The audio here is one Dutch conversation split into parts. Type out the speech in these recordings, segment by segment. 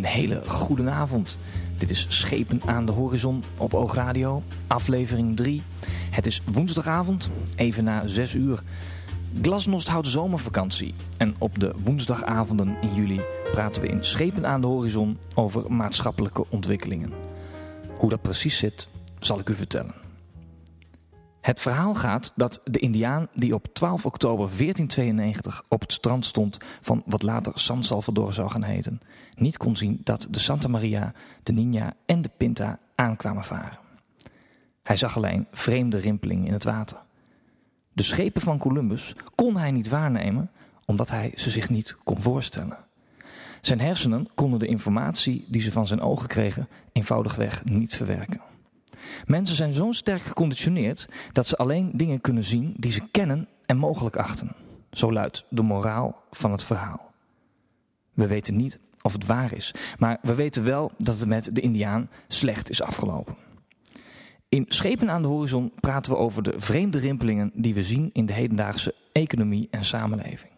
Een hele goede avond. Dit is Schepen aan de Horizon op Oogradio, aflevering 3. Het is woensdagavond, even na 6 uur. Glasnost houdt zomervakantie. En op de woensdagavonden in juli praten we in Schepen aan de Horizon over maatschappelijke ontwikkelingen. Hoe dat precies zit, zal ik u vertellen. Het verhaal gaat dat de Indiaan die op 12 oktober 1492 op het strand stond van wat later San Salvador zou gaan heten, niet kon zien dat de Santa Maria, de Nina en de Pinta aankwamen varen. Hij zag alleen vreemde rimpelingen in het water. De schepen van Columbus kon hij niet waarnemen omdat hij ze zich niet kon voorstellen. Zijn hersenen konden de informatie die ze van zijn ogen kregen eenvoudigweg niet verwerken. Mensen zijn zo sterk geconditioneerd dat ze alleen dingen kunnen zien die ze kennen en mogelijk achten. Zo luidt de moraal van het verhaal. We weten niet of het waar is, maar we weten wel dat het met de Indiaan slecht is afgelopen. In Schepen aan de Horizon praten we over de vreemde rimpelingen die we zien in de hedendaagse economie en samenleving.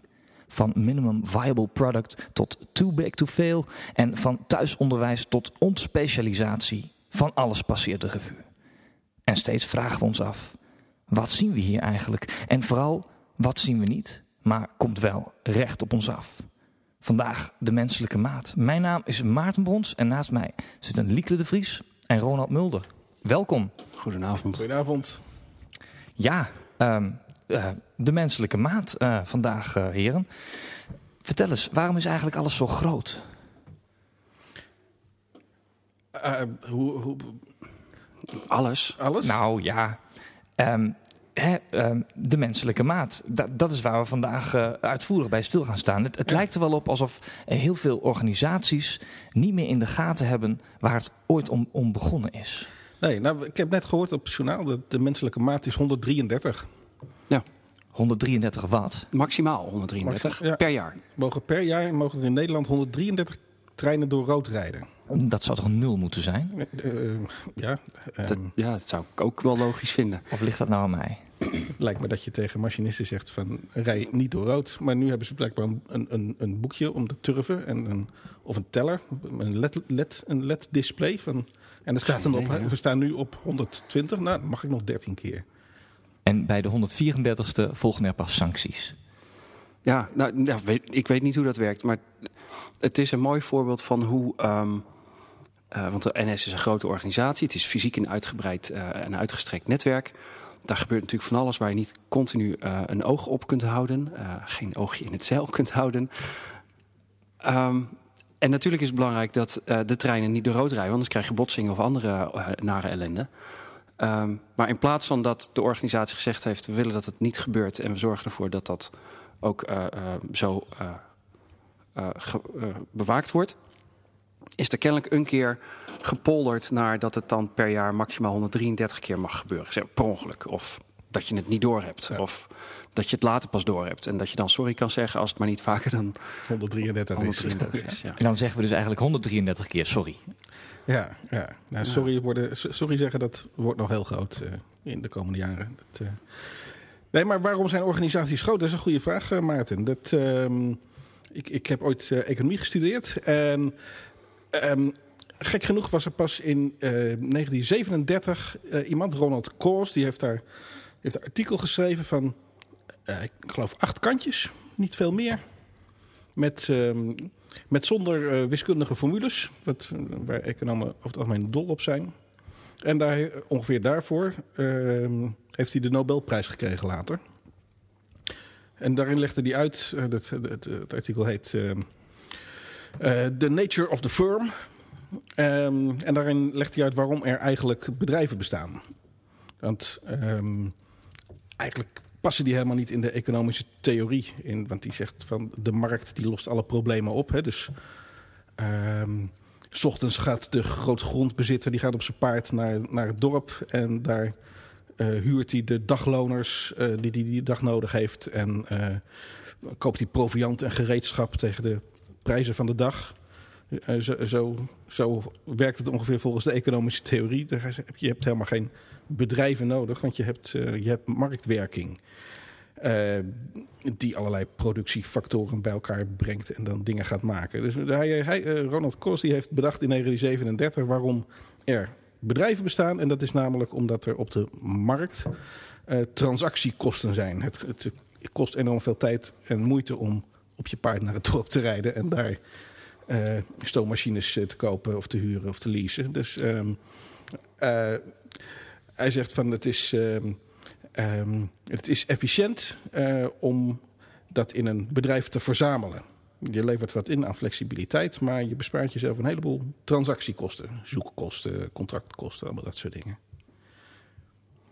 Van minimum viable product tot too big to fail en van thuisonderwijs tot ontspecialisatie. Van alles passeert de revue. En steeds vragen we ons af: wat zien we hier eigenlijk? En vooral, wat zien we niet, maar komt wel recht op ons af? Vandaag de menselijke maat. Mijn naam is Maarten Brons en naast mij zitten Lieke de Vries en Ronald Mulder. Welkom. Goedenavond. Goedenavond. Ja, uh, uh, de menselijke maat uh, vandaag, uh, heren. Vertel eens, waarom is eigenlijk alles zo groot? Hoe, hoe, alles? Alles? Nou ja, um, hè, um, de menselijke maat. Da dat is waar we vandaag uitvoerig bij stil gaan staan. Het, het ja. lijkt er wel op alsof heel veel organisaties niet meer in de gaten hebben waar het ooit om, om begonnen is. Nee, nou, ik heb net gehoord op het journaal dat de menselijke maat is 133. Ja. 133 watt? Maximaal 133 Maxi ja. per jaar. Mogen per jaar mogen er in Nederland 133 treinen door rood rijden. Dat zou toch nul moeten zijn? Uh, ja, um, dat, ja, dat zou ik ook wel logisch vinden. Of ligt dat nou aan mij? Lijkt me dat je tegen machinisten zegt van rij niet door rood. Maar nu hebben ze blijkbaar een, een, een boekje om te turven en een, of een teller, een LED, LED, een LED display van en er staat dan op, ja. we staan nu op 120, nou dan mag ik nog 13 keer. En bij de 134ste volgen er pas sancties. Ja, nou, ja, weet, ik weet niet hoe dat werkt, maar het is een mooi voorbeeld van hoe. Um, uh, want de NS is een grote organisatie, het is fysiek een uitgebreid uh, en uitgestrekt netwerk. Daar gebeurt natuurlijk van alles waar je niet continu uh, een oog op kunt houden, geen oogje in het zeil kunt houden. Um, en natuurlijk is het belangrijk dat de treinen niet door rood rijden, anders krijg je botsingen of andere nare ellende. Um, maar in plaats van dat de organisatie gezegd heeft: we willen dat het niet gebeurt en we zorgen ervoor dat dat ook zo bewaakt wordt, is er kennelijk een keer gepolderd naar dat het dan per jaar maximaal 133 keer mag gebeuren. Zeg, per ongeluk. Of dat je het niet door hebt. Ja. Of dat je het later pas door hebt. En dat je dan sorry kan zeggen als het maar niet vaker dan 133, 133 is. Ja. En dan zeggen we dus eigenlijk 133 keer sorry. Ja, ja. Nou, sorry, worden, sorry zeggen, dat wordt nog heel groot uh, in de komende jaren. Dat, uh... Nee, maar waarom zijn organisaties groot? Dat is een goede vraag, uh, Maarten. Dat, um, ik, ik heb ooit economie gestudeerd. En um, gek genoeg was er pas in 1937 iemand, Ronald Coase, die heeft daar heeft een artikel geschreven van, uh, ik geloof, acht kantjes, niet veel meer. Met, uh, met zonder wiskundige formules, wat, waar economen over het algemeen dol op zijn. En daar, ongeveer daarvoor ehm, heeft hij de Nobelprijs gekregen later. En daarin legde hij uit, het, het, het artikel heet The Nature of the Firm. Um, en daarin legt hij uit waarom er eigenlijk bedrijven bestaan. Want um, eigenlijk passen die helemaal niet in de economische theorie in. Want die zegt van de markt die lost alle problemen op. Hè. Dus um, s ochtends gaat de grootgrondbezitter die gaat op zijn paard naar, naar het dorp. En daar uh, huurt hij de dagloners die, die die dag nodig heeft. En koopt hij proviant en gereedschap tegen de prijzen van de dag. Uh, zo, zo, zo werkt het ongeveer volgens de economische theorie. Je hebt helemaal geen bedrijven nodig, want je hebt, uh, je hebt marktwerking. eh, die allerlei productiefactoren bij elkaar brengt en dan dingen gaat maken. Dus hij, eh, Ronald die heeft bedacht in 1937 waarom er bedrijven bestaan. En dat is namelijk omdat er op de markt transactiekosten zijn. Het, het, kost enorm veel tijd en moeite om op je paard naar het dorp te rijden en daar uh, stoommachines te kopen of te huren of te leasen. Dus um, uh, hij zegt van het is, um, um, het is efficiënt uh, om dat in een bedrijf te verzamelen. Je levert wat in aan flexibiliteit, maar je bespaart jezelf een heleboel transactiekosten. Zoekkosten, contractkosten, allemaal dat soort dingen.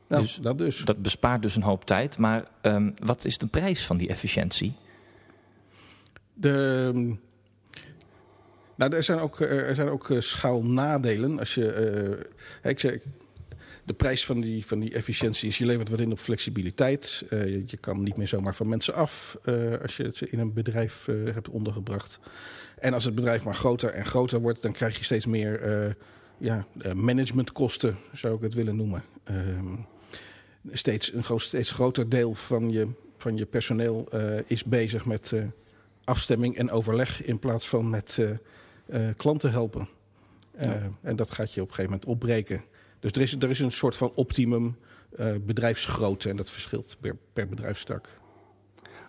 Nou, dus, dat dus. Dat bespaart dus een hoop tijd. Maar wat is de prijs van die efficiëntie? De, nou, er zijn ook, er zijn ook schaalnadelen. Als je, uh, ik zeg, de prijs van die, van die efficiëntie is, je levert wat in op flexibiliteit. Je, kan niet meer zomaar van mensen af als je het in een bedrijf hebt ondergebracht. En als het bedrijf maar groter en groter wordt, dan krijg je steeds meer ja, managementkosten, zou ik het willen noemen. Ehm, steeds een steeds groter deel van je, van je personeel is bezig met afstemming en overleg in plaats van met klanten helpen. Ja. En dat gaat je op een gegeven moment opbreken. Dus er is, er is een soort van optimum bedrijfsgrootte en dat verschilt per, per bedrijfstak.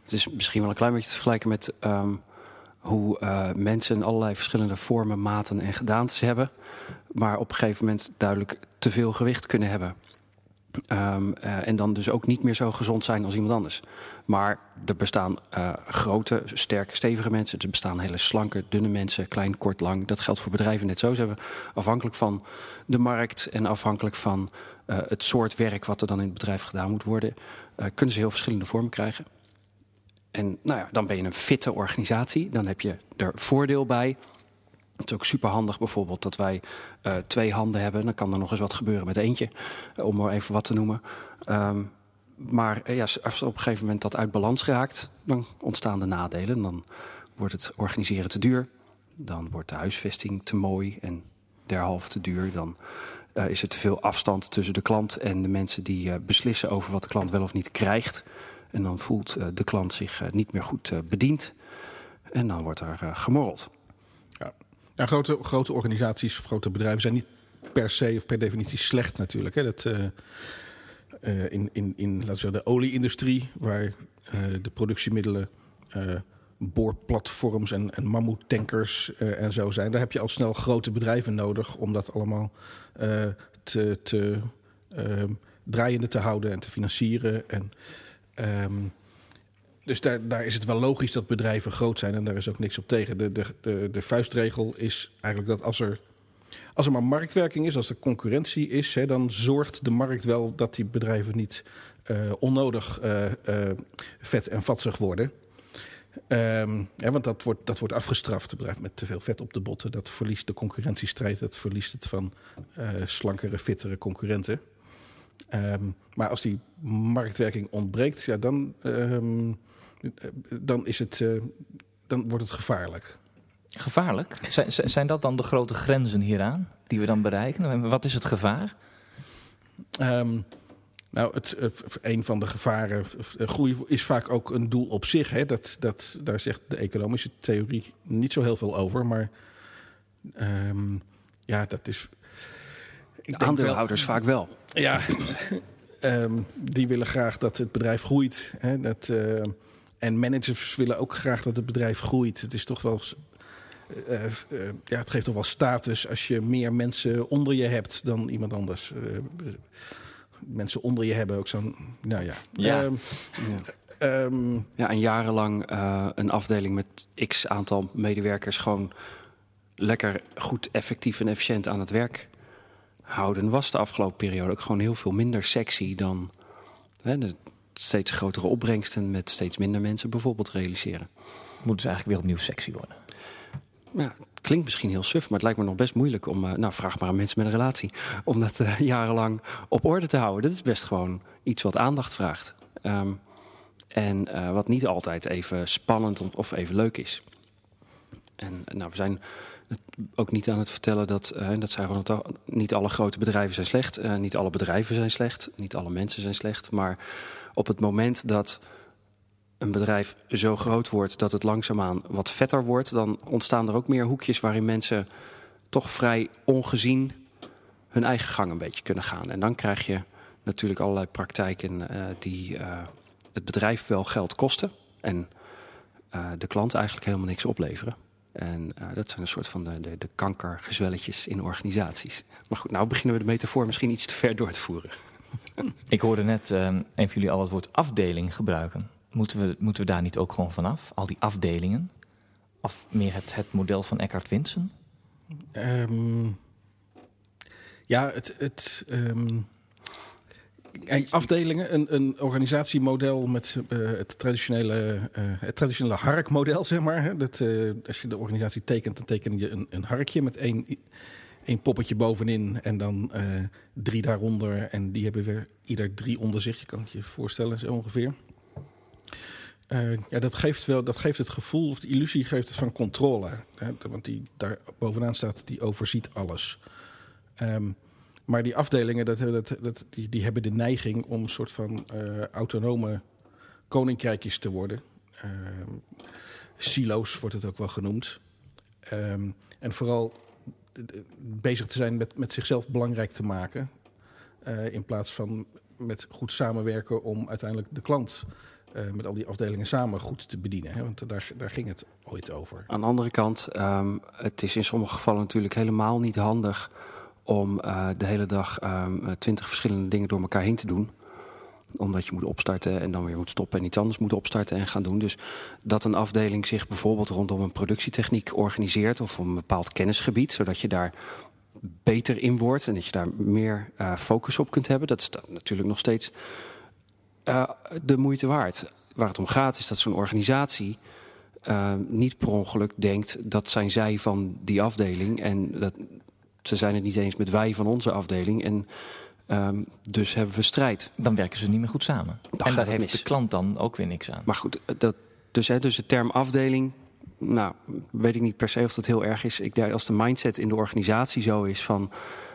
Het is misschien wel een klein beetje te vergelijken met um, hoe mensen allerlei verschillende vormen, maten en gedaantes hebben. Maar op een gegeven moment duidelijk te veel gewicht kunnen hebben. Um, uh, en dan dus ook niet meer zo gezond zijn als iemand anders. Maar er bestaan uh, grote, sterke, stevige mensen. Er bestaan hele slanke, dunne mensen, klein, kort, lang. Dat geldt voor bedrijven net zo. Ze hebben afhankelijk van de markt en afhankelijk van uh, het soort werk wat er dan in het bedrijf gedaan moet worden, kunnen ze heel verschillende vormen krijgen. En nou ja, dan ben je een fitte organisatie. Dan heb je er voordeel bij. Het is ook super handig bijvoorbeeld dat wij uh, twee handen hebben. Dan kan er nog eens wat gebeuren met eentje, uh, om maar even wat te noemen. Um, maar uh, ja, als op een gegeven moment dat uit balans raakt, dan ontstaan de nadelen. Dan wordt het organiseren te duur. Dan wordt de huisvesting te mooi en derhalve te duur. Dan is er te veel afstand tussen de klant en de mensen die beslissen over wat de klant wel of niet krijgt. En dan voelt de klant zich niet meer goed bediend. En dan wordt er gemorreld. Ja, grote, grote organisaties, grote bedrijven zijn niet per se of per definitie slecht natuurlijk. Hè. Dat, uh, uh, in, in, in laten de olieindustrie, waar uh, de productiemiddelen boorplatforms en, en mammoetankers en zo zijn. Daar heb je al snel grote bedrijven nodig om dat allemaal te, te draaiende te houden en te financieren. En, um, dus daar, daar is het wel logisch dat bedrijven groot zijn en daar is ook niks op tegen. De, de, de, vuistregel is eigenlijk dat als er, als er maar marktwerking is, als er concurrentie is, hè, dan zorgt de markt wel dat die bedrijven niet uh, onnodig uh, uh, vet en vatsig worden. Ja, want dat wordt, dat wordt afgestraft. Het bedrijf met te veel vet op de botten. Dat verliest de concurrentiestrijd. Dat verliest het van slankere, fittere concurrenten. Um, maar als die marktwerking ontbreekt, ja, dan, um, dan, is het, uh, dan wordt het gevaarlijk. Gevaarlijk? Zijn, zijn dat dan de grote grenzen hieraan die we dan bereiken? Wat is het gevaar? Um, nou, het, een van de gevaren, groei is vaak ook een doel op zich. Hè? Dat, dat, daar zegt de economische theorie niet zo heel veel over. Maar um, ja, dat is. Ik de aandeelhouders wel, vaak wel. Ja, um, die willen graag dat het bedrijf groeit. Hè? Dat, uh, en managers willen ook graag dat het bedrijf groeit. Het is toch wel. Uh, uh, ja, het geeft toch wel status als je meer mensen onder je hebt dan iemand anders. Uh, mensen onder je hebben ook zo'n. Nou ja. Ja. Um, ja. Um, ja, en jarenlang een afdeling met x aantal medewerkers gewoon lekker goed, effectief en efficiënt aan het werk houden, was de afgelopen periode ook gewoon heel veel minder sexy dan. Hè, de, steeds grotere opbrengsten met steeds minder mensen bijvoorbeeld realiseren. Moeten ze eigenlijk weer opnieuw sexy worden? Ja, het klinkt misschien heel suf, maar het lijkt me nog best moeilijk om, uh, nou vraag maar aan mensen met een relatie, om dat uh, jarenlang op orde te houden. Dat is best gewoon iets wat aandacht vraagt. Um, en uh, wat niet altijd even spannend of even leuk is. En nou, we zijn ook niet aan het vertellen dat, uh, dat zei gewoon niet alle grote bedrijven zijn slecht. Uh, niet alle bedrijven zijn slecht. Niet alle mensen zijn slecht. Maar op het moment dat een bedrijf zo groot wordt dat het langzaamaan wat vetter wordt, dan ontstaan er ook meer hoekjes waarin mensen toch vrij ongezien hun eigen gang een beetje kunnen gaan. En dan krijg je natuurlijk allerlei praktijken uh, die het bedrijf wel geld kosten en de klant eigenlijk helemaal niks opleveren. En dat zijn een soort van de, de, de kankergezwelletjes in organisaties. Maar goed, nou beginnen we de metafoor misschien iets te ver door te voeren. Ik hoorde net een van jullie al het woord afdeling gebruiken. Moeten we, moeten we daar niet ook gewoon vanaf? Al die afdelingen? Of meer het, het model van Eckhart Winsen? Um, ja, het. het um, afdelingen, een, een organisatiemodel met uh, het, traditionele, uh, het traditionele harkmodel, zeg maar. Hè? Dat, uh, als je de organisatie tekent, dan teken je een, een harkje met één, één poppetje bovenin en dan drie daaronder. En die hebben weer ieder drie onder zich. Je kan het je voorstellen, zo ongeveer. Ja, dat geeft, wel, dat geeft het gevoel, of de illusie geeft het van controle. Hè? Want die daar bovenaan staat, die overziet alles. Um, maar die afdelingen, dat, dat, die, die hebben de neiging om een soort van uh, autonome koninkrijkjes te worden. Um, silo's wordt het ook wel genoemd. Um, en vooral bezig te zijn met, met zichzelf belangrijk te maken. Uh, in plaats van met goed samenwerken om uiteindelijk de klant met al die afdelingen samen goed te bedienen. Hè? Want daar, daar ging het ooit over. Aan de andere kant, um, het is in sommige gevallen natuurlijk helemaal niet handig om uh, de hele dag um, twintig verschillende dingen door elkaar heen te doen omdat je moet opstarten en dan weer moet stoppen en iets anders moet opstarten en gaan doen. Dus dat een afdeling zich bijvoorbeeld rondom een productietechniek organiseert of een bepaald kennisgebied, zodat je daar beter in wordt en dat je daar meer uh, focus op kunt hebben. Dat is natuurlijk nog steeds de moeite waard. Waar het om gaat is dat zo'n organisatie niet per ongeluk denkt dat zijn zij van die afdeling en dat ze zijn het niet eens met wij van onze afdeling en um, dus hebben we strijd. Dan werken ze niet meer goed samen. Dan en daar heeft mis. de klant dan ook weer niks aan. Maar goed, dat, dus, hè, dus de term afdeling, nou weet ik niet per se of dat heel erg is. Ik denk als de mindset in de organisatie zo is van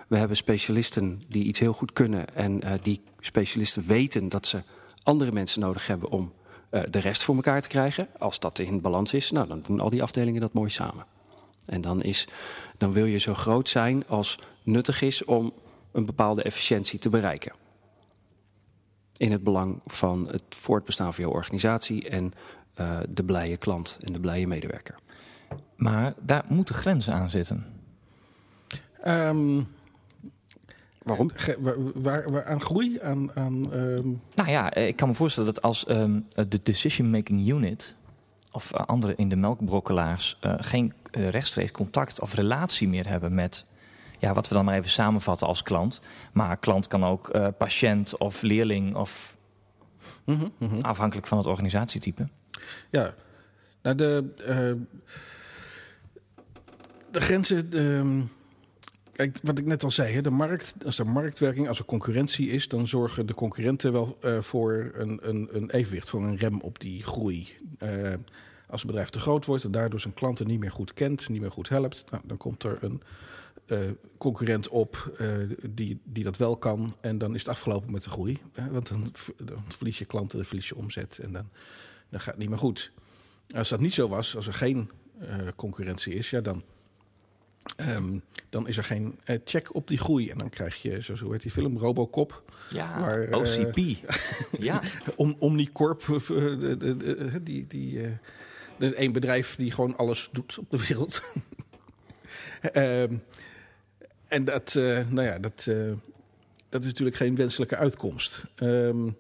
we hebben specialisten die iets heel goed kunnen en uh, die specialisten weten dat ze andere mensen nodig hebben om uh, de rest voor elkaar te krijgen. Als dat in balans is, nou, dan doen al die afdelingen dat mooi samen. En dan, is, dan wil je zo groot zijn als nuttig is om een bepaalde efficiëntie te bereiken. In het belang van het voortbestaan van je organisatie en uh, de blije klant en de blije medewerker. Maar daar moeten grenzen aan zitten. Um, Waarom? Waar, waar, aan groei? Aan, aan, um... Nou ja, ik kan me voorstellen dat als um, de decision-making unit of uh, andere in de melkbrokkelaars uh, geen uh, rechtstreeks contact of relatie meer hebben met ja, wat we dan maar even samenvatten als klant. Maar klant kan ook uh, patiënt of leerling of mm -hmm, mm -hmm. afhankelijk van het organisatietype. Ja, nou de, uh, de grenzen. De, Kijk, wat ik net al zei, de markt, als er marktwerking, als er concurrentie is, dan zorgen de concurrenten wel uh, voor een, een, een, evenwicht, voor een rem op die groei. Uh, als een bedrijf te groot wordt en daardoor zijn klanten niet meer goed kent, niet meer goed helpt, nou, dan komt er een uh, concurrent op die, die dat wel kan. En dan is het afgelopen met de groei. want dan, dan, verlies je klanten, dan verlies je omzet en dan, dan gaat het niet meer goed. Als dat niet zo was, als er geen concurrentie is, ja, dan Um, dan is er geen uh, check op die groei. En dan krijg je, zoals hoe heet die film, Robocop. Ja, waar, OCP. Uh, ja. Om, Omnicorp, uh, die, die, uh, één bedrijf die gewoon alles doet op de wereld. um, en dat, nou ja, dat, dat is natuurlijk geen wenselijke uitkomst. Um,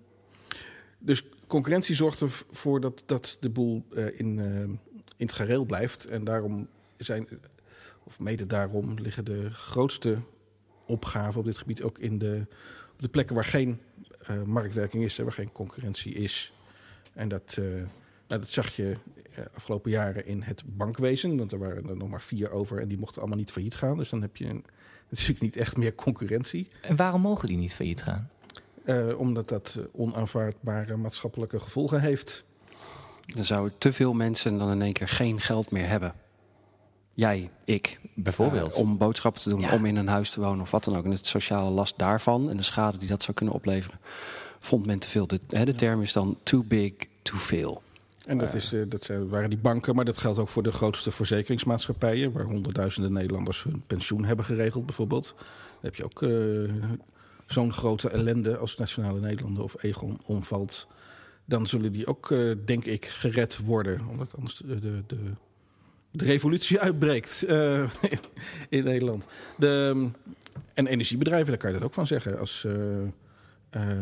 dus concurrentie zorgt ervoor dat, dat de boel in, in het gareel blijft. En daarom zijn of mede daarom liggen de grootste opgaven op dit gebied ook in de, op de plekken waar geen uh, marktwerking is, waar geen concurrentie is. En dat, uh, nou, dat zag je uh, afgelopen jaren in het bankwezen, want er waren er nog maar vier over en die mochten allemaal niet failliet gaan. Dus dan heb je een, natuurlijk niet echt meer concurrentie. En waarom mogen die niet failliet gaan? omdat dat onaanvaardbare maatschappelijke gevolgen heeft. Dan zouden te veel mensen dan in één keer geen geld meer hebben jij, ik, bijvoorbeeld, uh, om boodschappen te doen, ja. om in een huis te wonen of wat dan ook. En het sociale last daarvan en de schade die dat zou kunnen opleveren, vond men te veel. De, hè, de term is dan too big to fail. En dat, is, eh, dat zijn, waren die banken, maar dat geldt ook voor de grootste verzekeringsmaatschappijen, waar honderdduizenden Nederlanders hun pensioen hebben geregeld, bijvoorbeeld. Dan heb je ook eh, zo'n grote ellende als Nationale Nederlanden of Egon omvalt. Dan zullen die ook, eh, denk ik, gered worden. Omdat anders de, de, de, de revolutie uitbreekt eh, in Nederland. De, en energiebedrijven, daar kan je dat ook van zeggen. Als eh, eh,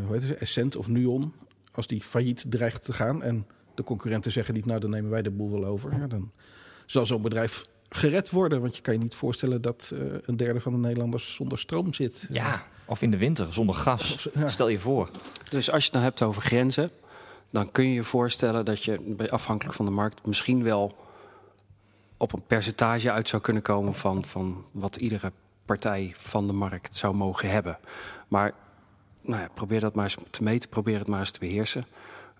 hoe heet het, Essent of Nuon, als die failliet dreigt te gaan en de concurrenten zeggen niet, nou dan nemen wij de boel wel over. Ja, dan zal zo'n bedrijf gered worden. Want je kan je niet voorstellen dat eh, een derde van de Nederlanders zonder stroom zit. Ja, of in de winter zonder gas. Ja. Stel je voor. Dus als je het nou hebt over grenzen, dan kun je je voorstellen dat je bij- afhankelijk van de markt misschien wel op een percentage uit zou kunnen komen van, van wat iedere partij van de markt zou mogen hebben. Maar nou ja, probeer dat maar eens te meten, probeer het maar eens te beheersen.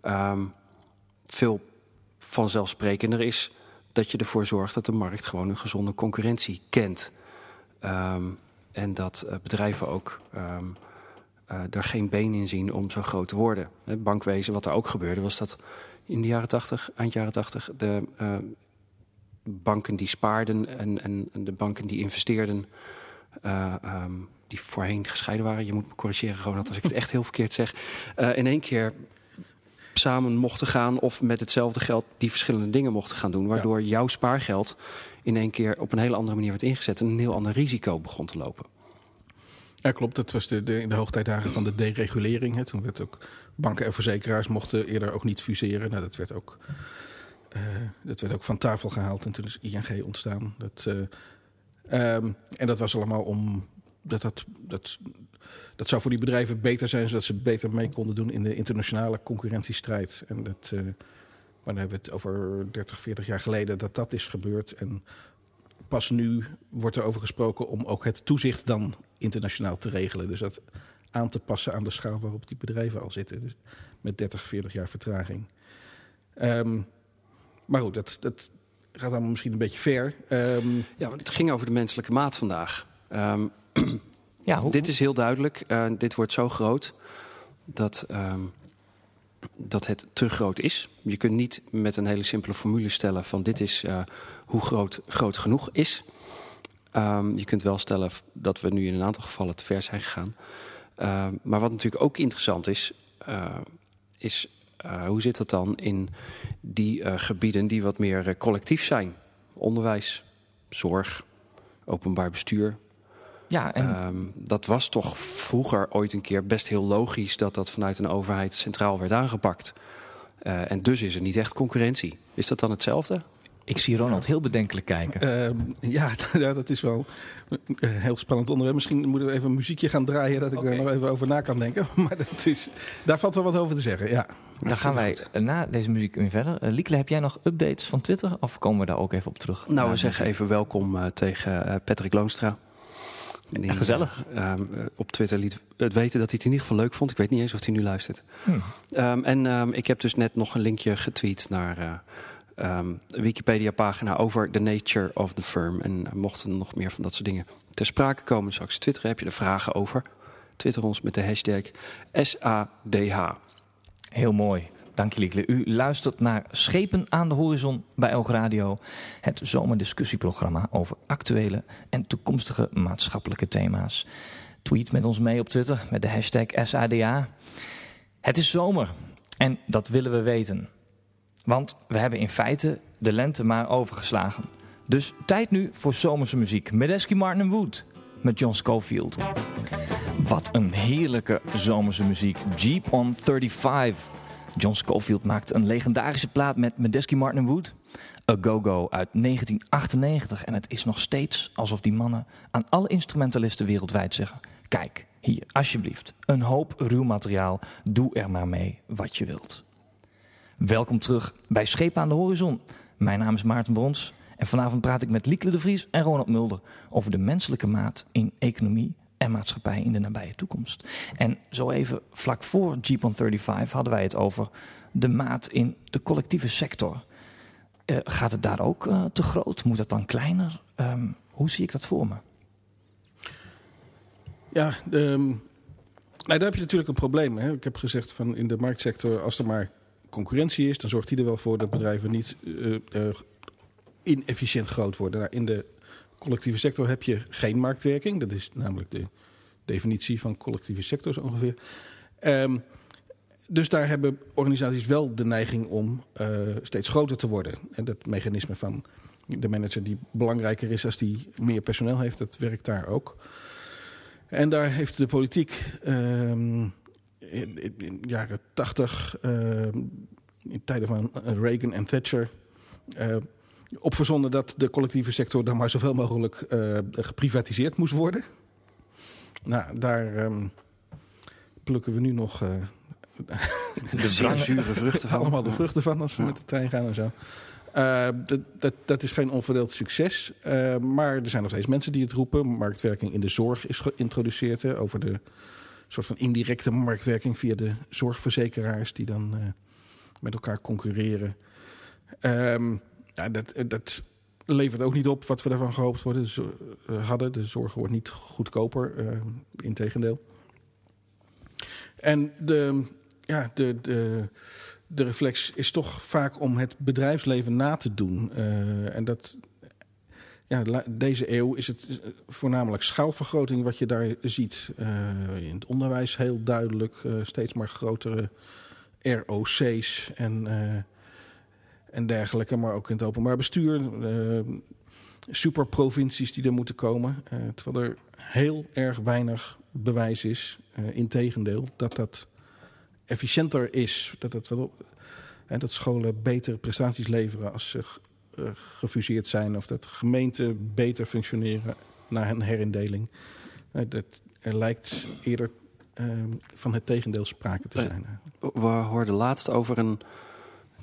Ehm, veel vanzelfsprekender is dat je ervoor zorgt dat de markt gewoon een gezonde concurrentie kent. Ehm, en dat eh, bedrijven ook ehm, eh, er geen been in zien om zo groot te worden. Het bankwezen, wat er ook gebeurde, was dat in de jaren 80, eind jaren 80, de eh, banken die spaarden en, en de banken die investeerden, eh, ehm, die voorheen gescheiden waren, je moet me corrigeren, Ronald, als ik het echt heel verkeerd zeg, eh, in één keer samen mochten gaan of met hetzelfde geld die verschillende dingen mochten gaan doen, waardoor jouw spaargeld in één keer op een hele andere manier werd ingezet en een heel ander risico begon te lopen. Ja, klopt. Dat was de, de, in de hoogtijdagen van de deregulering. Hè. Toen werd ook banken en verzekeraars mochten eerder ook niet fuseren. Nou, dat werd ook, dat werd ook van tafel gehaald en toen is ING ontstaan. Dat, eh, ehm, en dat was allemaal om dat, dat, dat, zou voor die bedrijven beter zijn, zodat ze beter mee konden doen in de internationale concurrentiestrijd. En dat, eh, maar dan hebben we het over 30, 40 jaar geleden dat dat is gebeurd. En pas nu wordt er over gesproken om ook het toezicht dan internationaal te regelen. Dus dat aan te passen aan de schaal waarop die bedrijven al zitten. Dus met 30, 40 jaar vertraging. Ehm, maar goed, dat, dat gaat allemaal misschien een beetje ver. Ehm, Ja, want het ging over de menselijke maat vandaag. Ehm, Ja, hoe, dit is heel duidelijk. Eh, dit wordt zo groot dat, ehm, dat het te groot is. Je kunt niet met een hele simpele formule stellen van dit is eh, hoe groot groot genoeg is. Ehm, je kunt wel stellen dat we nu in een aantal gevallen te ver zijn gegaan. Ehm, maar wat natuurlijk ook interessant is, eh, is eh, hoe zit dat dan in die eh, gebieden die wat meer eh, collectief zijn? Onderwijs, zorg, openbaar bestuur, ja, en Ehm, dat was toch vroeger ooit een keer best heel logisch dat dat vanuit een overheid centraal werd aangepakt. Eh, en dus is er niet echt concurrentie. Is dat dan hetzelfde? ik zie Ronald heel bedenkelijk kijken. ehm, ja, ja, dat is wel een heel spannend onderwerp. Misschien moeten we even een muziekje gaan draaien, dat ik daar nog even over na kan denken. Maar dat is, daar valt wel wat over te zeggen, ja. Dan gaan wij eh, na deze muziek weer verder. Eh, Liekle, heb jij nog updates van Twitter? Of komen we daar ook even op terug? Nou, we zeggen even welkom eh, tegen eh, Patrick Loonstra. Die, gezellig. op Twitter liet het weten dat hij het in ieder geval leuk vond. Ik weet niet eens of hij nu luistert. Hmm. Ehm, en ehm, ik heb dus net nog een linkje getweet naar eh, ehm, een Wikipedia-pagina over the nature of the firm. En mochten nog meer van dat soort dingen ter sprake komen, straks twitteren. Heb je er vragen over? Twitter ons met de hashtag SADH. Heel mooi. Dank Liekle. U luistert naar Schepen aan de Horizon bij Elk Radio. Het zomerdiscussieprogramma over actuele en toekomstige maatschappelijke thema's. Tweet met ons mee op Twitter met de hashtag SADA. Het is zomer en dat willen we weten. Want we hebben in feite de lente maar overgeslagen. Dus tijd nu voor zomerse muziek. Medeski Martin Wood met John Schofield. Wat een heerlijke zomerse muziek. Jeep on 35. John Scofield maakte een legendarische plaat met Medeski Martin Wood. A Go-Go uit 1998. En het is nog steeds alsof die mannen aan alle instrumentalisten wereldwijd zeggen... Kijk, hier, alsjeblieft. Een hoop ruw materiaal. Doe er maar mee wat je wilt. Welkom terug bij Schepen aan de Horizon. Mijn naam is Maarten Brons. En vanavond praat ik met Liekle de Vries en Ronald Mulder... over de menselijke maat in economie en maatschappij in de nabije toekomst. En zo even vlak voor Jeep on 35 hadden wij het over de maat in de collectieve sector. Eh, gaat het daar ook eh, te groot? Moet het dan kleiner? Ehm, hoe zie ik dat voor me? Ja, de, nou, daar heb je natuurlijk een probleem. Hè. Ik heb gezegd van in de marktsector, als er maar concurrentie is, dan zorgt die er wel voor dat bedrijven niet uh, inefficiënt groot worden. Nou, in de collectieve sector heb je geen marktwerking. Dat is namelijk de definitie van collectieve sector zo ongeveer. Um, dus daar hebben organisaties wel de neiging om uh, steeds groter te worden. En dat mechanisme van de manager die belangrijker is als die meer personeel heeft, dat werkt daar ook. En daar heeft de politiek um, in, de jaren tachtig, uh, in tijden van Reagan en Thatcher, uh, op verzonnen dat de collectieve sector dan maar zoveel mogelijk uh, geprivatiseerd moest worden. Nou, daar um, plukken we nu nog de zure vruchten van. Allemaal de vruchten van als we ja. met de trein gaan en zo. Uh, dat, dat, dat, is geen onverdeeld succes. Uh, maar er zijn nog steeds mensen die het roepen. Marktwerking in de zorg is geïntroduceerd. Hè, over de soort van indirecte marktwerking via de zorgverzekeraars die dan uh, met elkaar concurreren. Um, ja, dat, dat levert ook niet op wat we daarvan gehoopt worden, hadden. De zorg wordt niet goedkoper, integendeel. En de, ja, de, de, de reflex is toch vaak om het bedrijfsleven na te doen. Uh, en dat, ja, deze eeuw is het voornamelijk schaalvergroting wat je daar ziet. Uh, in het onderwijs heel duidelijk, uh, steeds maar grotere ROC's en, en dergelijke. Maar ook in het openbaar bestuur. superprovincies die er moeten komen. terwijl er heel erg weinig bewijs is, integendeel, dat dat efficiënter is. Dat, het wel, en dat scholen betere prestaties leveren als ze uh, gefuseerd zijn. Of dat gemeenten beter functioneren na een herindeling. Uh, dat, er lijkt eerder uh, van het tegendeel sprake te zijn. We hoorden laatst over een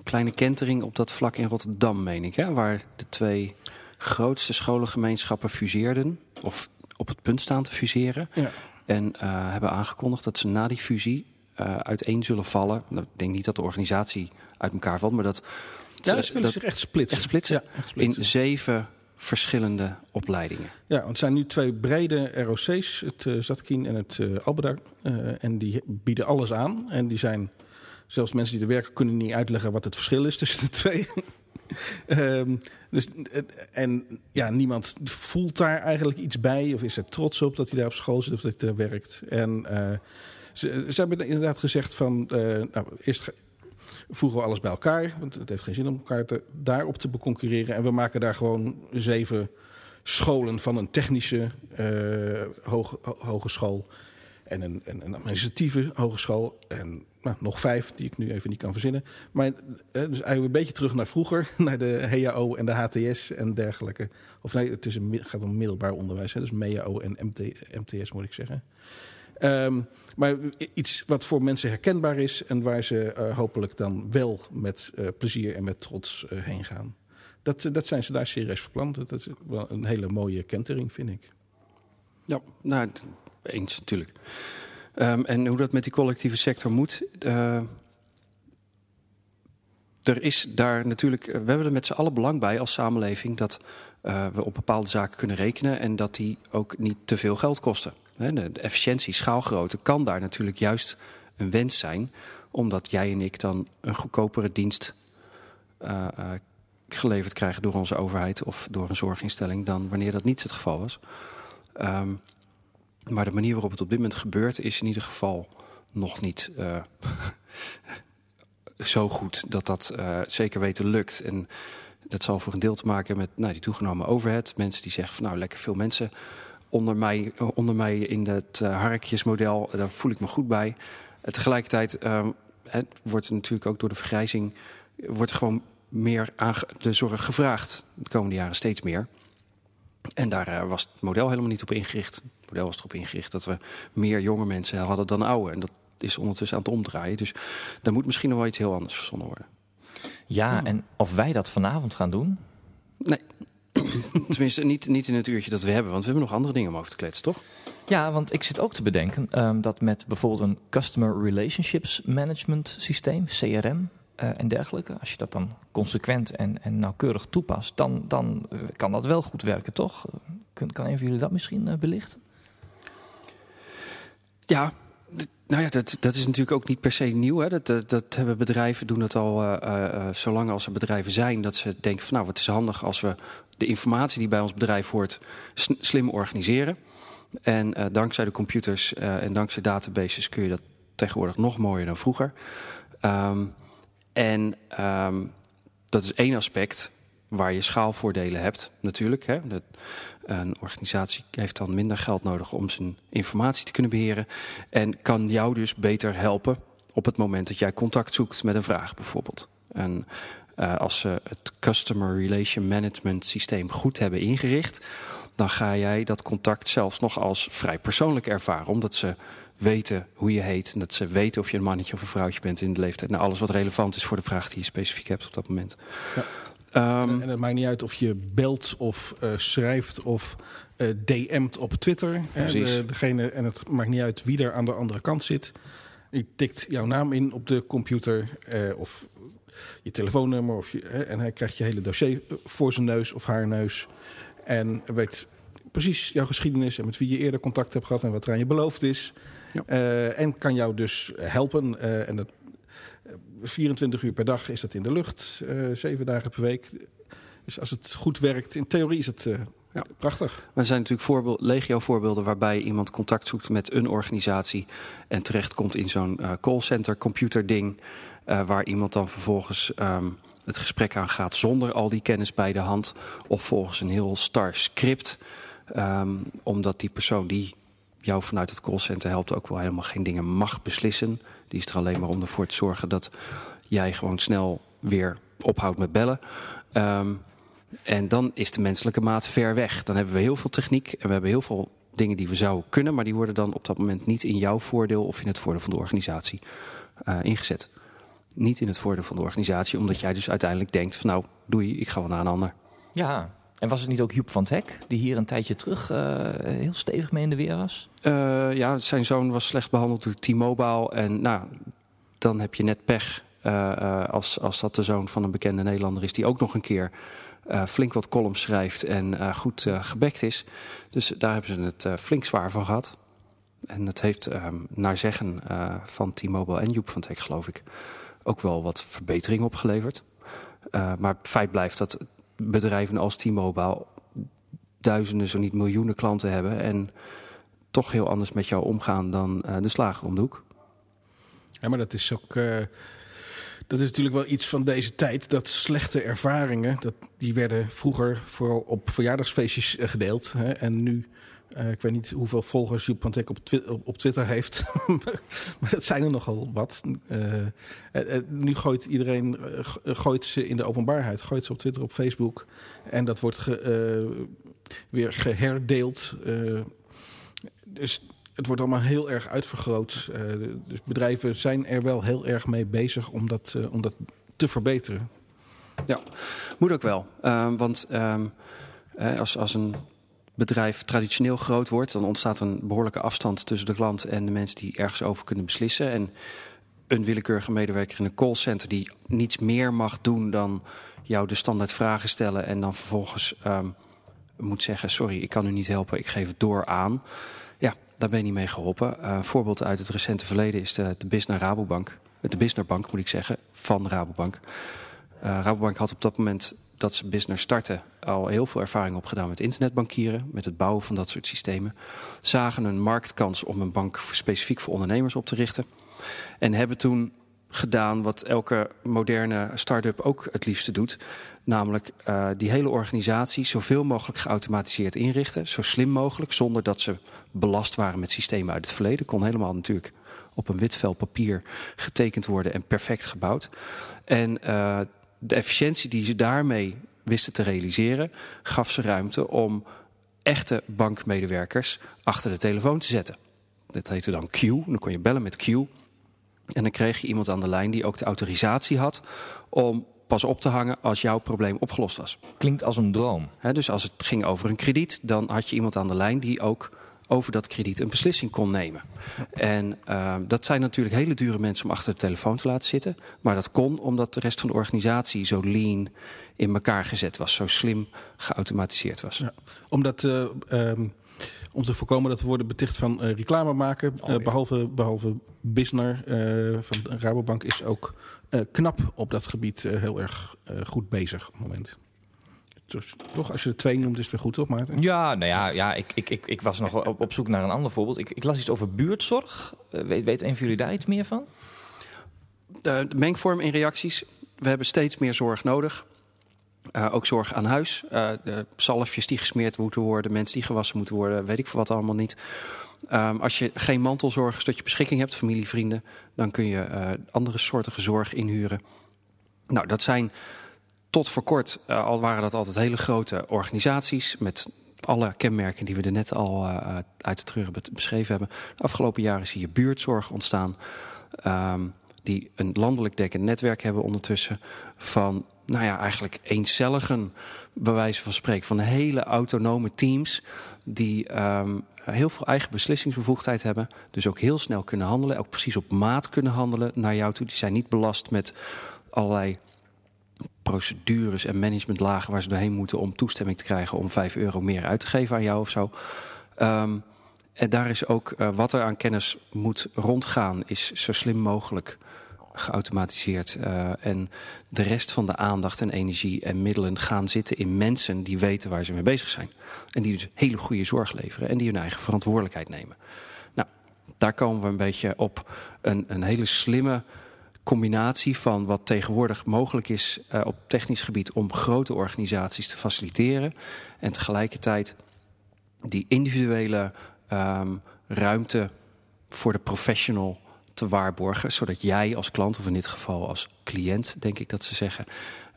kleine kentering op dat vlak in Rotterdam, meen ik. Hè? Waar de twee grootste scholengemeenschappen fuseerden. Of op het punt staan te fuseren. Ja. En hebben aangekondigd dat ze na die fusie uh, uiteen zullen vallen. Nou, ik denk niet dat de organisatie uit elkaar valt, maar dat... Ja, ze willen dat, zich echt splitsen. Echt splitsen, ja, echt splitsen. in zeven verschillende opleidingen. Ja, want het zijn nu twee brede ROC's, het uh, Zatkien en het uh, Albeda. Uh, en die bieden alles aan. En die zijn, zelfs mensen die er werken, kunnen niet uitleggen wat het verschil is tussen de twee. um, dus, en ja, niemand voelt daar eigenlijk iets bij of is er trots op dat hij daar op school zit of dat hij daar werkt. En ze, ze hebben inderdaad gezegd van... Uh, nou, eerst voegen we alles bij elkaar. Want het heeft geen zin om elkaar daarop te beconcurreren. En we maken daar gewoon zeven scholen van een technische hoge, hogeschool... en een, een administratieve hogeschool... en nou, nog vijf die ik nu even niet kan verzinnen. Maar uh, dus eigenlijk een beetje terug naar vroeger. Naar de HAO en de HTS en dergelijke. Of nee, het is gaat om middelbaar onderwijs. Hè, dus MEAO en MT, MTS moet ik zeggen. Um, maar iets wat voor mensen herkenbaar is en waar ze uh, hopelijk dan wel met uh, plezier en met trots uh, heen gaan. Dat, dat zijn ze daar serieus verplant. Dat is wel een hele mooie kentering, vind ik. Ja, nou, eens natuurlijk. Um, en hoe dat met die collectieve sector moet. er is daar natuurlijk. We hebben er met z'n allen belang bij als samenleving dat we op bepaalde zaken kunnen rekenen en dat die ook niet te veel geld kosten. De efficiëntie, schaalgrootte kan daar natuurlijk juist een wens zijn, omdat jij en ik dan een goedkopere dienst geleverd krijgen door onze overheid of door een zorginstelling dan wanneer dat niet het geval was. Um, maar de manier waarop het op dit moment gebeurt is in ieder geval nog niet uh, zo goed dat dat zeker weten lukt. En dat zal voor een deel te maken met nou, die toegenomen overhead. Mensen die zeggen van nou lekker veel mensen onder mij, onder mij in het uh, harkjesmodel. Daar voel ik me goed bij. Tegelijkertijd uh, het wordt natuurlijk ook door de vergrijzing... wordt gewoon meer aan de zorg gevraagd. De komende jaren steeds meer. En daar eh, was het model helemaal niet op ingericht. Model was erop ingericht dat we meer jonge mensen hadden dan oude. En dat is ondertussen aan het omdraaien. Dus daar moet misschien nog wel iets heel anders verzonnen worden. Ja, en of wij dat vanavond gaan doen... Nee. Tenminste, niet, niet in het uurtje dat we hebben, want we hebben nog andere dingen om over te kletsen, toch? Ja, want ik zit ook te bedenken um, dat met bijvoorbeeld een Customer Relationships Management systeem, CRM uh, en dergelijke, als je dat dan consequent en, en nauwkeurig toepast, dan, dan uh, kan dat wel goed werken, toch? Kun, kan een van jullie dat misschien uh, belichten? Ja, nou ja, dat, dat is natuurlijk ook niet per se nieuw. Hè. Dat, dat, hebben bedrijven doen dat al uh, uh, zolang als er bedrijven zijn. Dat ze denken van nou, het is handig als we de informatie die bij ons bedrijf hoort slim organiseren. En dankzij de computers en dankzij databases kun je dat tegenwoordig nog mooier dan vroeger. Um, en um, dat is één aspect waar je schaalvoordelen hebt natuurlijk. Hè. Een organisatie heeft dan minder geld nodig om zijn informatie te kunnen beheren. En kan jou dus beter helpen op het moment dat jij contact zoekt met een vraag bijvoorbeeld. En uh, als ze het Customer Relation Management systeem goed hebben ingericht, dan ga jij dat contact zelfs nog als vrij persoonlijk ervaren. Omdat ze weten hoe je heet. En dat ze weten of je een mannetje of een vrouwtje bent in de leeftijd. Nou, alles wat relevant is voor de vraag die je specifiek hebt op dat moment. Ja. Um, en het maakt niet uit of je belt of uh, schrijft of uh, DM't op Twitter. De, degene, en het maakt niet uit wie er aan de andere kant zit. Je tikt jouw naam in op de computer uh, of je telefoonnummer. Of je, en hij krijgt je hele dossier voor zijn neus of haar neus. En weet precies jouw geschiedenis en met wie je eerder contact hebt gehad en wat er aan je beloofd is. Ja. en kan jou dus helpen. en dat 24 uur per dag is dat in de lucht, uh, zeven dagen per week. Dus als het goed werkt, in theorie is het uh, ja. prachtig. Maar er zijn natuurlijk voorbeeld, legio voorbeelden waarbij iemand contact zoekt met een organisatie en terechtkomt in zo'n uh, callcenter computer ding, waar iemand dan vervolgens um, het gesprek aan gaat zonder al die kennis bij de hand of volgens een heel star script. Um, omdat die persoon die jou vanuit het callcenter helpt ook wel helemaal geen dingen mag beslissen. Die is er alleen maar om ervoor te zorgen dat jij gewoon snel weer ophoudt met bellen. Um, en dan is de menselijke maat ver weg. Dan hebben we heel veel techniek en we hebben heel veel dingen die we zouden kunnen, maar die worden dan op dat moment niet in jouw voordeel of in het voordeel van de organisatie uh, ingezet. Niet in het voordeel van de organisatie, omdat jij dus uiteindelijk denkt van nou, doei, ik ga wel naar een ander. Ja, en was het niet ook Joep van Hek, die hier een tijdje terug uh, heel stevig mee in de weer was? Uh, ja, zijn zoon was slecht behandeld door T-Mobile. En nou, dan heb je net pech uh, als, als dat de zoon van een bekende Nederlander is... die ook nog een keer flink wat columns schrijft en goed gebekt is. Dus daar hebben ze het flink zwaar van gehad. En het heeft um, naar zeggen van T-Mobile en Joep van Hek, geloof ik... ook wel wat verbetering opgeleverd. maar het feit blijft dat bedrijven als T-Mobile duizenden, zo niet miljoenen klanten hebben en toch heel anders met jou omgaan dan uh, de slager om. Ja, maar dat is ook. Uh, dat is natuurlijk wel iets van deze tijd. Dat slechte ervaringen, dat, die werden vroeger vooral op verjaardagsfeestjes uh, gedeeld. Hè, en nu uh, ik weet niet hoeveel volgers Joep op, op, Twitter heeft. maar dat zijn er nogal wat. Uh, uh, nu gooit iedereen gooit ze in de openbaarheid. Gooit ze op Twitter, op Facebook. En dat wordt weer geherdeeld. dus het wordt allemaal heel erg uitvergroot. dus bedrijven zijn er wel heel erg mee bezig om dat, om dat te verbeteren. Ja, moet ook wel. Ehm, want um, als, als een bedrijf traditioneel groot wordt, dan ontstaat een behoorlijke afstand tussen de klant en de mensen die ergens over kunnen beslissen. En een willekeurige medewerker in een callcenter die niets meer mag doen dan jou de standaard vragen stellen en dan vervolgens um, moet zeggen: Sorry, ik kan u niet helpen, ik geef het door aan. Ja, daar ben je niet mee geholpen. Uh, een voorbeeld uit het recente verleden is de, de Business Rabobank. De Business Bank moet ik zeggen, van Rabobank. Uh, Rabobank had op dat moment dat ze business starten al heel veel ervaring opgedaan met internetbankieren, met het bouwen van dat soort systemen. Zagen een marktkans om een bank specifiek voor ondernemers op te richten. En hebben toen gedaan wat elke moderne start-up ook het liefste doet. Namelijk uh, die hele organisatie zoveel mogelijk geautomatiseerd inrichten. Zo slim mogelijk, zonder dat ze belast waren met systemen uit het verleden. Kon helemaal natuurlijk op een wit vel papier getekend worden en perfect gebouwd. En uh, de efficiëntie die ze daarmee wisten te realiseren, gaf ze ruimte om echte bankmedewerkers achter de telefoon te zetten. Dat heette dan Q. Dan kon je bellen met Q. En dan kreeg je iemand aan de lijn die ook de autorisatie had om pas op te hangen als jouw probleem opgelost was. Klinkt als een droom. dus als het ging over een krediet, dan had je iemand aan de lijn die ook over dat krediet een beslissing kon nemen. En uh, dat zijn natuurlijk hele dure mensen om achter de telefoon te laten zitten. Maar dat kon omdat de rest van de organisatie zo lean in elkaar gezet was. Zo slim geautomatiseerd was. Ja, omdat uh, um, om te voorkomen dat we worden beticht van eh, reclame maken. Oh, Eh, behalve, behalve Bisner eh, van Rabobank is ook eh, knap op dat gebied eh, heel erg eh, goed bezig op het moment. Dus, toch, als je er twee noemt, is het weer goed, toch Maarten? Ja, nou ja, ja ik, ik, ik, ik was nog op, op zoek naar een ander voorbeeld. Ik, ik las iets over buurtzorg. Eh, weet, weet een van jullie daar iets meer van? De, de mengvorm in reacties. We hebben steeds meer zorg nodig. Eh, ook zorg aan huis. Eh, de zalfjes die gesmeerd moeten worden, mensen die gewassen moeten worden, weet ik veel wat allemaal niet. Ehm, als je geen mantelzorgers tot je beschikking hebt, familie, vrienden, dan kun je eh, andere soorten zorg inhuren. Nou, dat zijn tot voor kort, eh, al waren dat altijd hele grote organisaties met alle kenmerken die we er net al eh, uit de treuren be- beschreven hebben. De afgelopen jaren is hier buurtzorg ontstaan. Ehm, die een landelijk dekkend netwerk hebben ondertussen van, nou ja, eigenlijk eencelligen, bij wijze van spreken, van hele autonome teams die ehm, heel veel eigen beslissingsbevoegdheid hebben, dus ook heel snel kunnen handelen, ook precies op maat kunnen handelen naar jou toe. Die zijn niet belast met allerlei procedures en managementlagen waar ze doorheen moeten om toestemming te krijgen om 5 euro meer uit te geven aan jou of zo. Ehm, en daar is ook eh, wat er aan kennis moet rondgaan, is zo slim mogelijk geautomatiseerd. eh, en de rest van de aandacht en energie en middelen gaan zitten in mensen die weten waar ze mee bezig zijn. En die dus hele goede zorg leveren en die hun eigen verantwoordelijkheid nemen. Nou, daar komen we een beetje op een, een hele slimme combinatie van wat tegenwoordig mogelijk is eh, op technisch gebied om grote organisaties te faciliteren. En tegelijkertijd die individuele ehm, ruimte voor de professional te waarborgen. Zodat jij als klant, of in dit geval als cliënt, denk ik dat ze zeggen,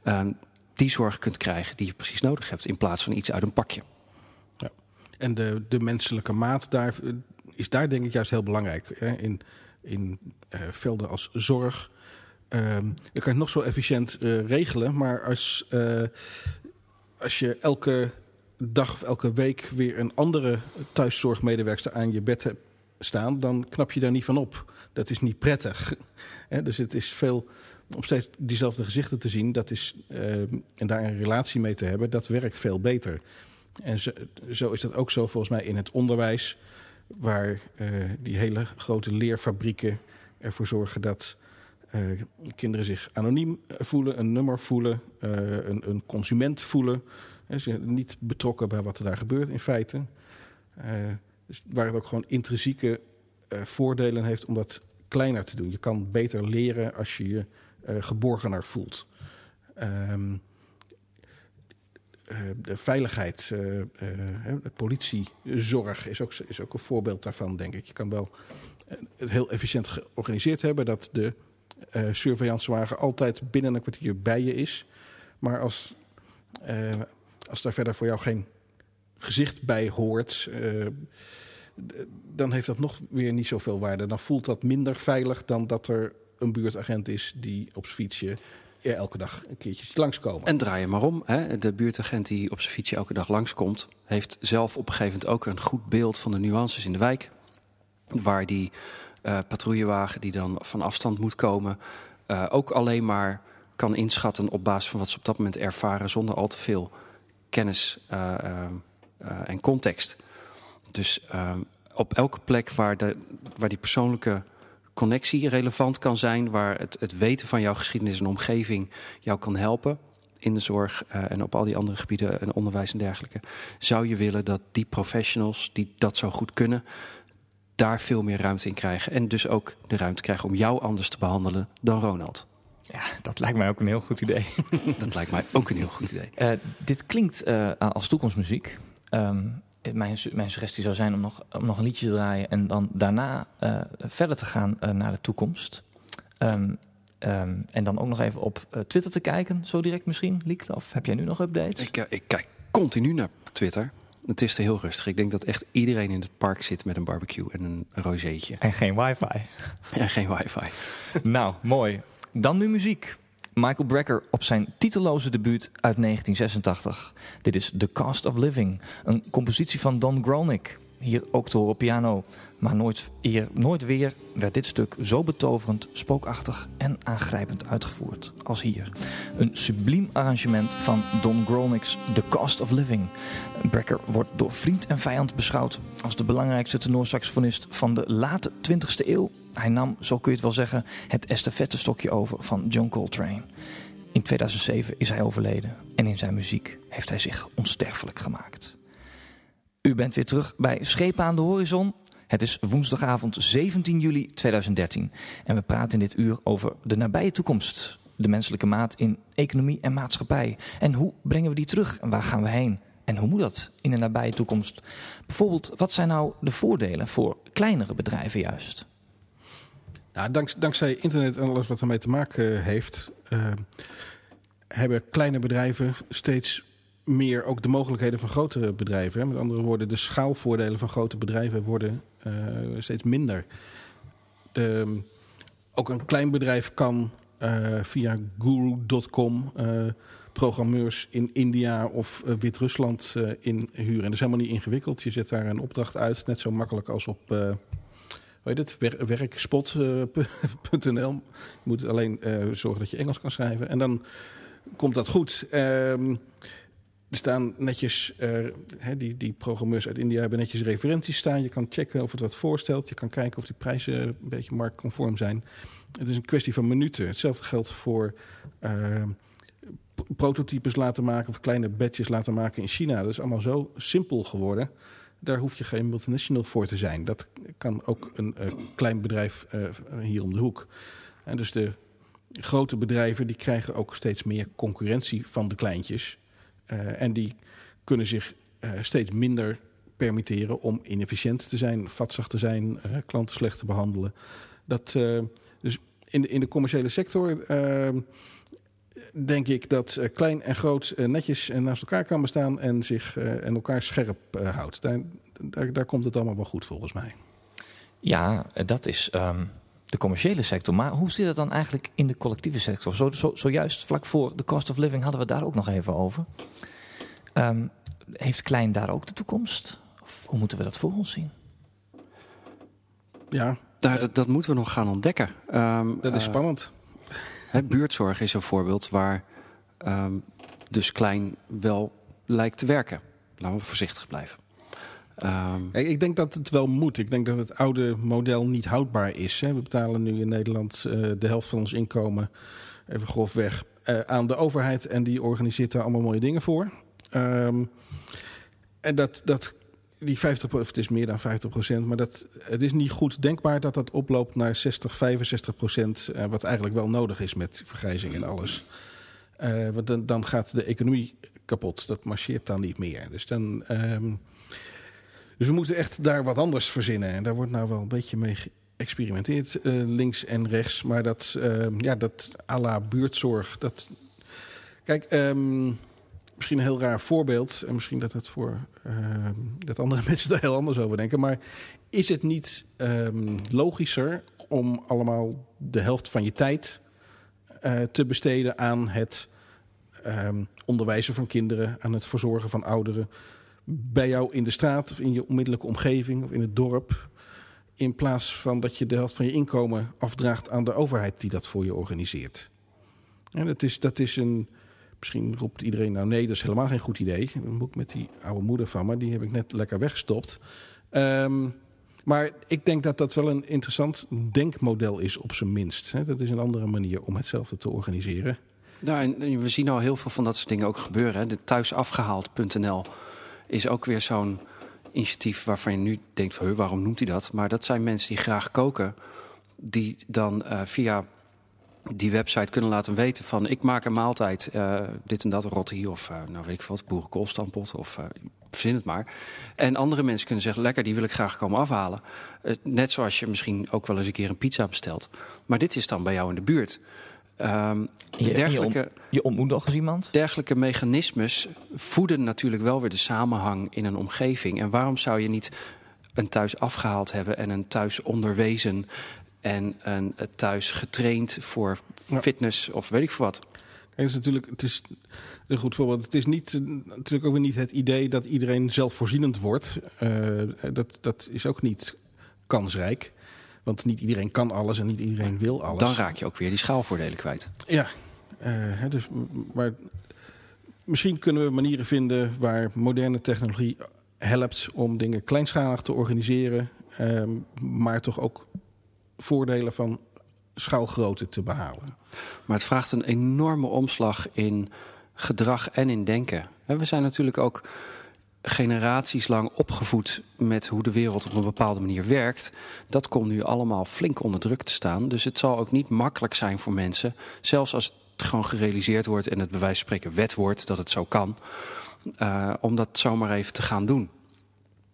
ehm, die zorg kunt krijgen die je precies nodig hebt. In plaats van iets uit een pakje. En de, de menselijke maat daar, eh, is daar denk ik juist heel belangrijk. Hè? In, in eh, velden als zorg. Ehm, dan kan je het nog zo efficiënt eh, regelen. Maar als, eh, als je elke dag of elke week weer een andere thuiszorgmedewerkster aan je bed hebt staan, dan knap je daar niet van op. Dat is niet prettig. Dus het is veel om steeds diezelfde gezichten te zien, dat is, eh, en daar een relatie mee te hebben, dat werkt veel beter. En zo, zo is dat ook zo volgens mij in het onderwijs, waar eh, die hele grote leerfabrieken ervoor zorgen dat eh, kinderen zich anoniem voelen, een nummer voelen, eh, een, een consument voelen. Ze zijn niet betrokken bij wat er daar gebeurt in feite. Eh, dus waar het ook gewoon intrinsieke voordelen heeft om dat kleiner te doen. Je kan beter leren als je je geborgener voelt. Ehm, eh, de veiligheid, de politiezorg is ook, is ook een voorbeeld daarvan, denk ik. Je kan wel het heel efficiënt georganiseerd hebben dat de surveillancewagen altijd binnen een kwartier bij je is. Maar als, eh, als daar verder voor jou geen gezicht bij hoort, eh, dan heeft dat nog weer niet zoveel waarde. Dan voelt dat minder veilig dan dat er een buurtagent is die op zijn fietsje elke dag een keertje langskomen. En draai je maar om. Hè. De buurtagent die op zijn fietsje elke dag langskomt, heeft zelf op een gegeven moment ook een goed beeld van de nuances in de wijk. Waar die eh, patrouillewagen die dan van afstand moet komen, eh, ook alleen maar kan inschatten op basis van wat ze op dat moment ervaren, zonder al te veel kennis eh, en context. Dus eh, op elke plek waar, de, waar die persoonlijke connectie relevant kan zijn, waar het, het weten van jouw geschiedenis en omgeving jou kan helpen in de zorg en op al die andere gebieden en onderwijs en dergelijke, zou je willen dat die professionals die dat zo goed kunnen, daar veel meer ruimte in krijgen en dus ook de ruimte krijgen om jou anders te behandelen dan Ronald. Ja, dat lijkt mij ook een heel goed idee. Dat lijkt mij ook een heel goed idee. Eh, dit klinkt eh, als toekomstmuziek. Ehm, mijn, mijn suggestie zou zijn om nog, om nog een liedje te draaien en dan daarna eh, verder te gaan eh, naar de toekomst. Ehm, ehm, en dan ook nog even op Twitter te kijken, zo direct misschien, Liek. Of heb jij nu nog updates? Ik, ik kijk continu naar Twitter. Het is er heel rustig. Ik denk dat echt iedereen in het park zit met een barbecue en een rozeetje. En geen wifi. En geen wifi. nou, mooi. Dan nu muziek. Michael Brecker op zijn titelloze debuut uit 1986. Dit is The Cost of Living, een compositie van Don Grolnick. Hier ook te horen piano. Maar nooit, eer, nooit weer werd dit stuk zo betoverend, spookachtig en aangrijpend uitgevoerd als hier. Een subliem arrangement van Don Grolnick's The Cost of Living. Brecker wordt door vriend en vijand beschouwd als de belangrijkste tenorsaxofonist van de late 20e eeuw. Hij nam, zo kun je het wel zeggen, het estafettestokje over van John Coltrane. In 2007 is hij overleden en in zijn muziek heeft hij zich onsterfelijk gemaakt. U bent weer terug bij Schepen aan de Horizon. Het is woensdagavond 17 juli 2013 en we praten in dit uur over de nabije toekomst. De menselijke maat in economie en maatschappij. En hoe brengen we die terug en waar gaan we heen? En hoe moet dat in de nabije toekomst? Bijvoorbeeld, wat zijn nou de voordelen voor kleinere bedrijven juist? Nou, dank, dankzij internet en alles wat ermee te maken heeft, uh, hebben kleine bedrijven steeds meer ook de mogelijkheden van grotere bedrijven. Met andere woorden, de schaalvoordelen van grote bedrijven worden uh, steeds minder. De, ook een klein bedrijf kan uh, via guru.com programmeurs in India of Wit-Rusland inhuren. En dat is helemaal niet ingewikkeld. Je zet daar een opdracht uit, net zo makkelijk als op heet het, werkspot.nl. je moet alleen uh, zorgen dat je Engels kan schrijven. En dan komt dat goed. Um, er staan netjes, uh, die, die programmeurs uit India hebben netjes referenties staan. Je kan checken of het wat voorstelt. Je kan kijken of die prijzen een beetje marktconform zijn. Het is een kwestie van minuten. Hetzelfde geldt voor uh, prototypes laten maken of kleine badges laten maken in China. Dat is allemaal zo simpel geworden. Daar hoef je geen multinational voor te zijn. Dat kan ook een uh, klein bedrijf hier om de hoek. En dus de grote bedrijven die krijgen ook steeds meer concurrentie van de kleintjes. Uh, en die kunnen zich steeds minder permitteren om inefficiënt te zijn, vatsig te zijn, klanten slecht te behandelen. Dat, dus in de, in de commerciële sector denk ik dat klein en groot netjes naast elkaar kan bestaan en zich en elkaar scherp houdt. Daar, daar, komt het allemaal wel goed volgens mij. Ja, dat is um, de commerciële sector. Maar hoe zit het dan eigenlijk in de collectieve sector? Zo, zo, zojuist vlak voor de cost of living hadden we daar ook nog even over. Um, heeft klein daar ook de toekomst? Of hoe moeten we dat voor ons zien? Ja, daar, dat, dat, moeten we nog gaan ontdekken. Um, dat is spannend. He, buurtzorg is een voorbeeld waar um, dus klein wel lijkt te werken. Laten we voorzichtig blijven. Um, ik denk dat het wel moet. Ik denk dat het oude model niet houdbaar is. Hè. We betalen nu in Nederland uh, de helft van ons inkomen, even grofweg, uh, aan de overheid. En die organiseert daar allemaal mooie dingen voor. Um, en dat, dat die 50 het is meer dan 50 procent, maar dat, het is niet goed denkbaar dat dat oploopt naar 60, 65 procent, uh, wat eigenlijk wel nodig is met vergrijzing en alles. Want dan, gaat de economie kapot. Dat marcheert dan niet meer. Dus, dan, um, dus we moeten echt daar wat anders verzinnen. En daar wordt nou wel een beetje mee geëxperimenteerd, uh, links en rechts. Maar dat, ja, dat à la buurtzorg, dat... Kijk, um, misschien een heel raar voorbeeld. En misschien dat het voor uh, dat andere mensen daar heel anders over denken. Maar is het niet logischer om allemaal de helft van je tijd uh, te besteden aan het onderwijzen van kinderen, aan het verzorgen van ouderen, bij jou in de straat of in je onmiddellijke omgeving of in het dorp, in plaats van dat je de helft van je inkomen afdraagt aan de overheid die dat voor je organiseert? En dat is, dat is een Misschien roept iedereen nou nee, dat is helemaal geen goed idee. Een boek met die oude moeder van me, die heb ik net lekker weggestopt. Um, maar ik denk dat dat wel een interessant denkmodel is op zijn minst. Dat is een andere manier om hetzelfde te organiseren. Nou, en we zien al heel veel van dat soort dingen ook gebeuren. De thuisafgehaald.nl is ook weer zo'n initiatief waarvan je nu denkt van, waarom noemt hij dat? Maar dat zijn mensen die graag koken, die dan uh, via die website kunnen laten weten van ik maak een maaltijd, uh, dit en dat, rotti of uh, nou weet ik wat, boerenkoolstampot of uh, verzin het maar. En andere mensen kunnen zeggen, lekker, die wil ik graag komen afhalen. net zoals je misschien ook wel eens een keer een pizza bestelt. Maar dit is dan bij jou in de buurt. Um, je, dergelijke, je, je ontmoet nog eens iemand? Dergelijke mechanismes voeden natuurlijk wel weer de samenhang in een omgeving. En waarom zou je niet een thuis afgehaald hebben en een thuis onderwezen en een thuis getraind voor fitness of weet ik veel wat. Het is natuurlijk, het is een goed voorbeeld. Het is niet, natuurlijk ook weer niet het idee dat iedereen zelfvoorzienend wordt. Uh, dat, dat is ook niet kansrijk. Want niet iedereen kan alles en niet iedereen wil alles. Dan raak je ook weer die schaalvoordelen kwijt. Ja, uh, dus, maar misschien kunnen we manieren vinden waar moderne technologie helpt om dingen kleinschalig te organiseren. Uh, maar toch ook voordelen van schaalgrootte te behalen. Maar het vraagt een enorme omslag in gedrag en in denken. We zijn natuurlijk ook generaties lang opgevoed met hoe de wereld op een bepaalde manier werkt. Dat komt nu allemaal flink onder druk te staan. Dus het zal ook niet makkelijk zijn voor mensen, zelfs als het gewoon gerealiseerd wordt en het bij wijze van spreken wet wordt dat het zo kan, uh, om dat zomaar even te gaan doen.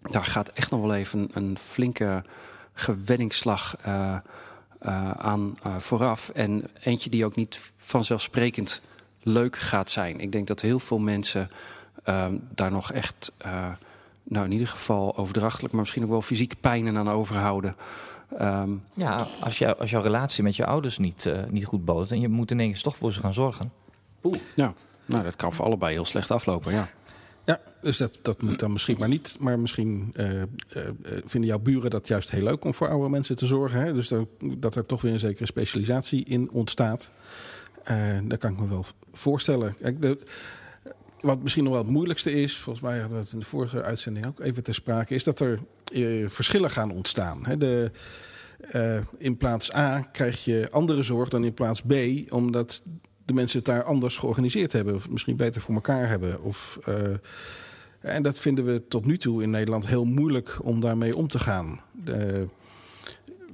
Daar gaat echt nog wel even een, flinke gewenningsslag uh, uh, aan vooraf. En eentje die ook niet vanzelfsprekend leuk gaat zijn. Ik denk dat heel veel mensen Ehm, daar nog echt, uh, nou in ieder geval overdrachtelijk, maar misschien ook wel fysieke pijnen aan overhouden. Um, ja, als, jou, als jouw relatie met je ouders niet, uh, niet goed botert en je moet ineens toch voor ze gaan zorgen. Oeh. Ja, nou dat kan voor allebei heel slecht aflopen, ja. Ja, dus dat, dat moet dan misschien maar niet. Maar misschien uh, uh, vinden jouw buren dat juist heel leuk om voor oude mensen te zorgen. Hè? Dus dan, dat er toch weer een zekere specialisatie in ontstaat. Uh, dat kan ik me wel voorstellen. Kijk, de, wat misschien nog wel het moeilijkste is, volgens mij hadden we het in de vorige uitzending ook even ter sprake, is dat er eh, verschillen gaan ontstaan. Hè. De, uh, in plaats A krijg je andere zorg dan in plaats B, omdat de mensen het daar anders georganiseerd hebben, of misschien beter voor elkaar hebben. Of, uh, en dat vinden we tot nu toe in Nederland heel moeilijk om daarmee om te gaan. De,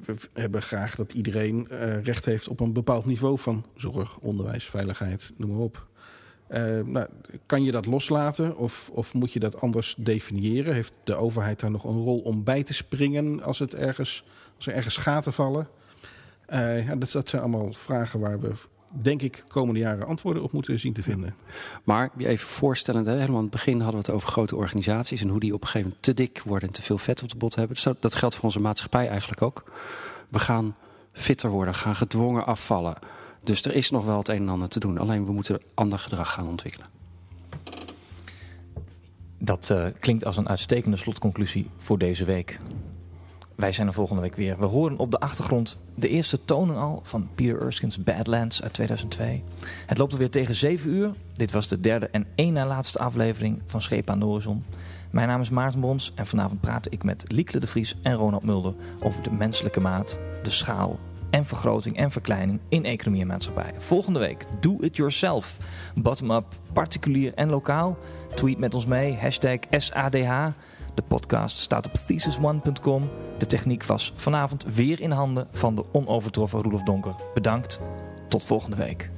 we hebben graag dat iedereen recht heeft op een bepaald niveau van zorg, onderwijs, veiligheid, noem maar op. Uh, nou, kan je dat loslaten of, of moet je dat anders definiëren? Heeft de overheid daar nog een rol om bij te springen als, het ergens, als er ergens gaten vallen? Uh, ja, dat, zijn allemaal vragen waar we, denk ik, de komende jaren antwoorden op moeten zien te vinden. Maar even voorstellend, hè, helemaal aan het begin hadden we het over grote organisaties en hoe die op een gegeven moment te dik worden en te veel vet op de bot hebben. Dus dat geldt voor onze maatschappij eigenlijk ook. We gaan fitter worden, gaan gedwongen afvallen. Dus er is nog wel het een en ander te doen. Alleen we moeten ander gedrag gaan ontwikkelen. Dat uh, klinkt als een uitstekende slotconclusie voor deze week. Wij zijn er volgende week weer. We horen op de achtergrond de eerste tonen al van Peter Erskine's Badlands uit 2002. Het loopt alweer tegen 7 uur. Dit was de derde en één na laatste aflevering van Scheep aan de Horizon. Mijn naam is Maarten Brons en vanavond praat ik met Liekle de Vries en Ronald Mulder over de menselijke maat, de schaal en vergroting en verkleining in economie en maatschappij. Volgende week, do it yourself. Bottom-up, particulier en lokaal. Tweet met ons mee, hashtag SADH. De podcast staat op thesisone.com. De techniek was vanavond weer in handen van de onovertroffen Roelof Donker. Bedankt, tot volgende week.